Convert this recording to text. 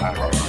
Chicago.